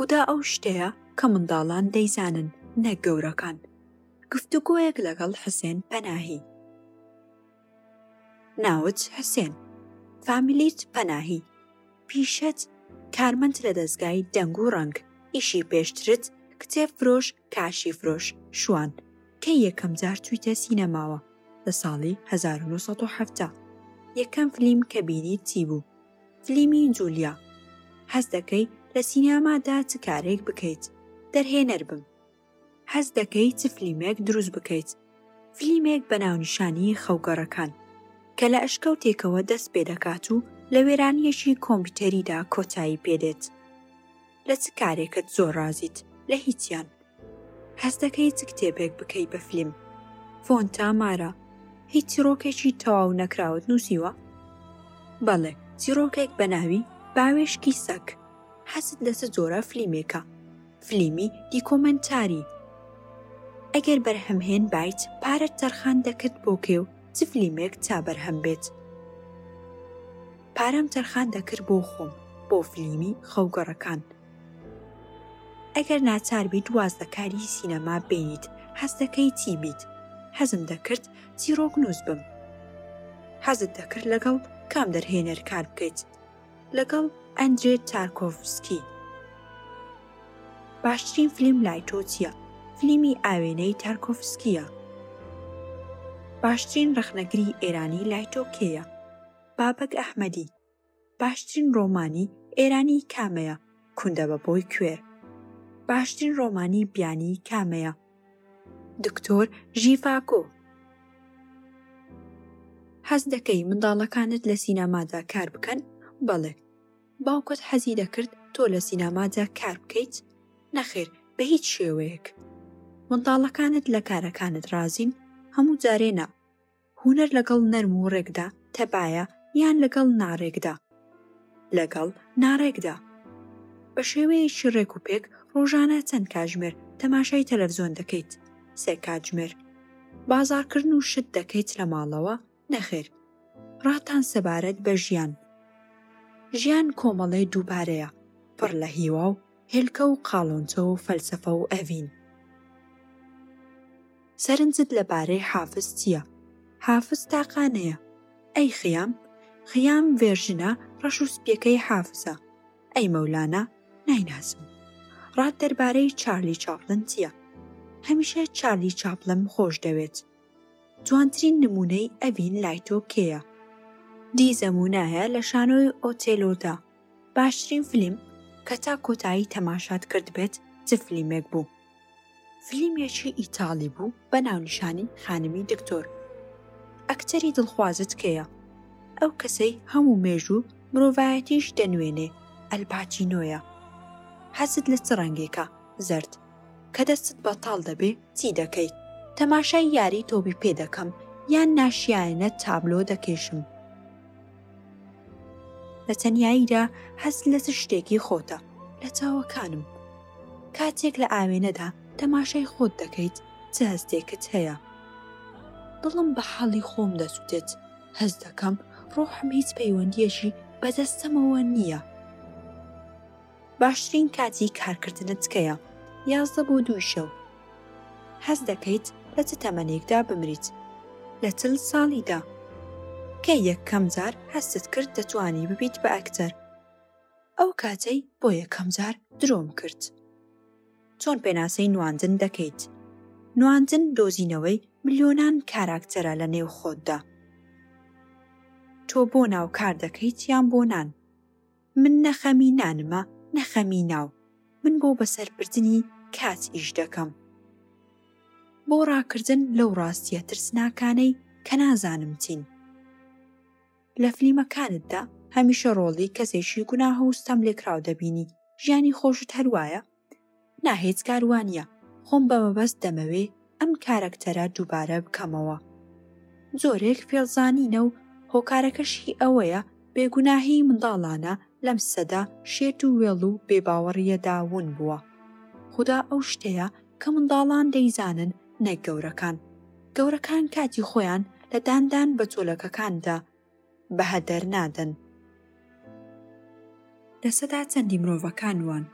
خودا ئەو شتەیە کە منداڵان دەیزانن نەک گەورەکان گفتوگۆیەک لەگەڵ حسێن پەناهی ناوت حسێن فامیلیت پەناهی پیشەت کارمەند لە دەستگای دەنگ و ڕەنگ ئیشی پێشترت کتێب فرۆش کاشی فرۆش شوان کەی یەکەم جار چویتە سینەماوە لە ساڵی هەزار و نۆ سەد و حەفتا یەکەم فلیم کە بینیت چی بوو فلیمی جولیا حەز دەکەی لە سینامادا چ کارێک بکەیت دەرهێنەر بم حەز دەکەی چ فلیمێک دروست بکەیت فلیمێک بە ناونیشانی خەوگەڕەکان کە لە ئەشکەوتێکەوە دەست پێدەکات و لە وێرانیەکی کۆمپیوتەریدا کۆتایی پێدێت. لە چ کارێکت زۆر رازیت؟ لە هیچیان. حەز دەکەی چ کتێبێک بکەی بە فلیم؟ فۆنتا مارا، هیچ چیڕۆکێکی تەواو نەکراوت نووسیوە؟ بەڵێ، چیڕۆکێک بە ناوی، باوێشکی سەگ. حەزت لە چ جۆرە فلیمێکە؟ فلیمی دیکۆمەنتاری. ئەگەر بەرهەمهێن بایت، پارەت تەرخان دەکرد بۆ کێ و چ فلیمێک تا بەرهەم بێت؟ پارەم تەرخان دەکرد بۆ خۆم بۆ فلیمی خەوگەڕەکان. ئەگەر ناچار بیت واز لە کاری سینەما بێنیت حەز دەکەی چی بیت؟ حەزم دەکرد چیڕۆکنووس بم. حەزت دەکرد لەگەڵ کام دەرهێنەر کار بکەیت؟ لەگەڵ ئەندرێ تارکۆڤسکی. باشترین فلیم لای تۆ چییە؟ فلیمی ئاوێنەی تارکۆفسکییە. باشترین ڕەخنەگری ئێرانی لای تۆ کێیە؟ بابەک ئەحمەدی، باشترین ڕۆمانی ئێرانی کامەیە؟ کوندە بە بۆی کوێر. باشترین ڕۆمانی بیانی کامەیە؟ دکتۆر ژیڤاگۆ. حەز دەکەی منداڵەکانت لە سینەمادا کار بکەن؟ بەڵێ. باوکت حەزی دەکرد تۆ لە سینەمادا کار بکەیت؟ نەخێر بە هیچ شێوەیەک. منداڵەکانت لە کارەکانت ڕازین؟ هەموو جارێ نا. هونەر لەگەڵ نەرم و ڕێکدا تەبایە یان لەگەڵ ناڕێکدا؟ لەگەڵ ناڕێکدا. بە شێوەیەکی ڕێک و پێک ڕۆژانە چەند کاتژمێر تەماشای تەلەفزۆن دەکەیت؟ سێ کاتژمێر. بازاڕکردن و شت دەکەیت لە ماڵەوە؟ نەخێر. ڕاتان سەبارەت بە ژیان. ژیان کۆمەڵەی دووبارەیە، پڕ لە هیوا و. هێلکە و قالۆنچە و فەلسەفە و ئەڤین. سەرنجت لە بارەی حافز چییە؟ حافز تاقانەیە. ئەی خیام؟ خیام ڤێرژنە ڕەش و سپییەکەی حافزە. ئەی مەولانا؟ نایناسم. ڕات دەربارەی چارلی چاپلن چییە؟ هەمیشە چارلی چاپلم خۆش دەوێت. جوانترین نموونەی ئەڤین لای تۆ کێیە؟ دیزەمونایە لە شانۆی ئۆتێلۆدا. باشترین فلیم کە تا کۆتایی تەماشات کردبێت چ فلیمێک بوو؟ فلیمێکی ئیتاڵی بوو بە ناونیشانی خانمی دکتۆر. ئەکتەری دڵخوازت کێیە؟ ئەو کەسەی هەموو مێژوو مرۆڤایەتیش دەنوێنێ ئەلپاچینۆیە. حەزت لە چ ڕەنگێکە؟ زەرد. کە دەستت بەتاڵ دەبێ چی دەکەیت؟ تەماشای یاری تۆبی پێ دەکەم یان ناشیاینە تابلۆ دەکێشم. لە تەنیاییدا حەز لە چ شتێکی خۆتە لە چاوەکانم کاتێک لە ئاوێنەدا تەماشای خۆت دەکەیت چ هەستێکت هەیە دڵم بە حاڵی خۆم دەسوتێت هەز دەکەم ڕۆحم هیچ پەیوەندیەکی بەدەستەمەوە نییە باشترین کاتی کارکردنت کەیە؟ یازدە بۆ دووی شەو. هەست دەکەیت لە چ تەمەنێکدا بمریت؟ لە چل ساڵیدا. کەی یەکەم جار هەستت کرد دەتوانی ببیت بە ئەکتەر؟ ئەو کاتەی بۆ یەکەم جار درۆم کرد. چۆن پێناسەی نواندن دەکەیت؟ نواندن دۆزینەوەی ملیۆنان کاراکتەرە لە نێو خۆتدا. تۆ بۆ ناو کار دەکەیت یان بۆ نان؟ من نە خەمی نانمە نە خەمی ناو من بۆ بەسەربردنی کات ئیش دەکەم بۆ ڕاکردن لەو ڕاستیە ترسناکانەی کە نازانم چین. لە فلیمەکانتدا هەمیشە ڕۆڵی کەسێکی گوناهو ستەملێکراو دەبینی ژیانی خۆشت هەروایە؟ نا هیچ کار وانیە خۆم بە مەبەست دەمەوێ ئەم کارەکتەرە دووبارە بکەمەوە زۆرێک فێڵزانینە و هۆکارەکەشی ئەوەیە بێگوناهی منداڵانە لەم سەدە شێت و وێڵ و بێباوەڕیەدا ون بووە خودا ئەو شتەیە کە منداڵان دەیزانن نەک گەورەکان گەورەکان کاتی خۆیان لە داندان بە چۆلەکەکاندا بەهەدەر نادەن. لە سەدا چەندی مرۆڤەکان وان؟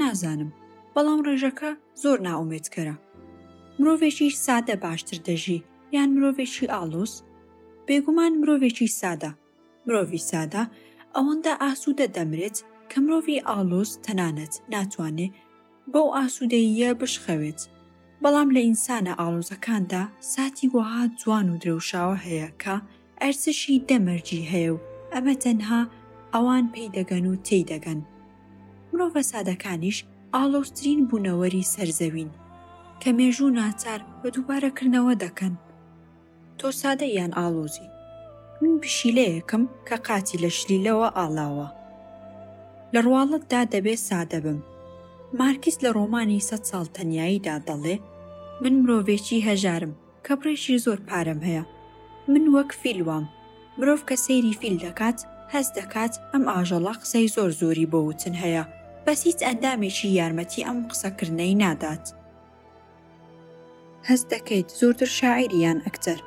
نازانم، بەڵام ڕێژەکە زۆر نائومێدکەرە. مرۆڤێکی سادە باشتر دەژی یان مرۆڤێکی ئاڵۆز؟ بێگومان مرۆڤێکی سادە. مرۆڤی سادە ئەوەندە ئاسوودە دەمرێت کە مرۆڤی ئاڵۆز تەنانەت ناتوانێ. بەو ئاسوودەییە بشخەوێت، بەڵام لە ئینسانە ئاڵۆزەکاندا ساتی وەها جوان و درەوشاوە هەیە کە ئەرزشی دە مەرجی هەیە و ئەمە تەنها ئەوان پێی دەگەن و تێی دەگەن. مرۆڤە سادەکانیش ئاڵۆزترین بوونەوەری سەر زەوین، کە مێژوو ناچار بە دووبارەکردنەوە دەکەن. تۆ سادەی یان ئاڵۆزی؟ من پشیلەیەکم کە قاچی لە شلیلەوە ئاڵاوە. لە ڕواڵەتدا دەبێ سادە بم. مارکس لە ڕۆمانی سەد ساڵ تەنیاییدا دەڵێ، من مرۆڤێکی هەژارم کە بڕێکی زۆر پارەم هەیە. من وەک فیل وام. مرۆڤ کە سەیری فیل دەکات، هەست دەکات ئەم ئاژەڵە قسەی زۆر زۆری بۆ وتن هەیە، بەس هیچ ئەندامێکی یارمەتی ئەم قسەکردنەی نادات. هەست دەکەیت زۆرتر شاعیری یان ئەکتەر؟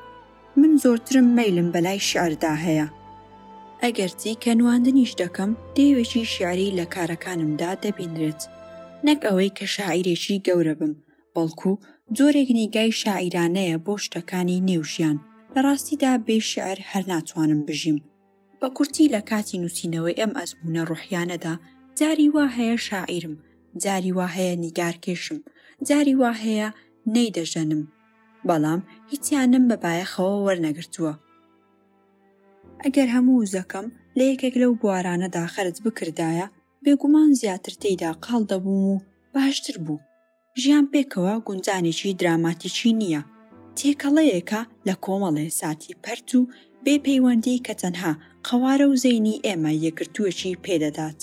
من زۆرترم مەیلم بەلای شیعردا هەیە، ئەگەرچی کە نواندنیش دەکەم دێوێکی شیعری لە کارەکانمدا دەبینرێت، نەک ئەوەی کە شاعیرێکی گەورە بم، بەڵکو جۆرێک نیگای شاعیرانەیە بۆ شتەکانی نێو ژیان، لە ڕاستیدا بێ شیعر هەر ناتوانم بژیم. بە کورتی لە کاتی نووسینەوەی ئەم ئەزموونە ڕوحیانەدا جاری وا هەیە شاعیرم جاری وا هەیە نیگارکێشم جاری وا هەیە نەیدەژەنم بەڵام هیچیانم بە بایەخەوە وەرنەگرتووە ئەگەر هەموو وزەکەم لە یەکێک لەو بوارانەدا خەرج بکردایە بێگومان زیاتر تێیدا قاڵ دەبووم و باشتر بوو ژیان پێکەوە گونجانێکی دراماتیکی نییە، تێکەڵەیەکە لە کۆمەڵێ ساتی پەرت و بێ پەیوەندی کە تەنها قەوارە و زەینی ئێمە یەکگرتووێکی پێ دەدات.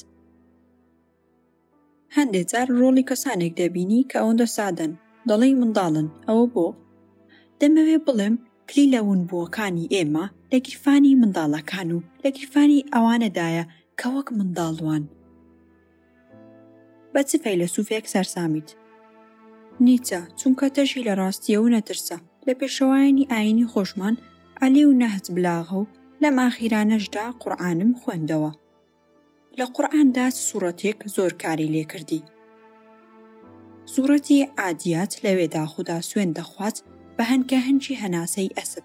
هەندێ جار ڕۆڵی کەسانێک دەبینی کە ئەوەندە سادەن دەڵێی منداڵن ئەوە بۆ؟ دەمەوێ بڵێم کلیلە ونبووەکانی ئێمە لە گیرفانی منداڵەکان و لە گیرفانی ئەوانەدایە کە وەک منداڵ وان. بە چ فەیلەسوفێک سەرسامیت؟ نیچە، چونکە تەژی لە ڕاستییە و نەترسە. لە پێشەوایانی ئایینی خۆشمان عەلی و نەهج بلاغە و لەم ئاخیرانەشدا قورئانم خوێندەوە. لە قورئاندا چ سوڕەتێک زۆر کاری لێ کردی؟ سوڕەتی عادیات لەوێدا خودا سوێند دەخوات بە هەنکە هەنکی هەناسەی ئەسپ.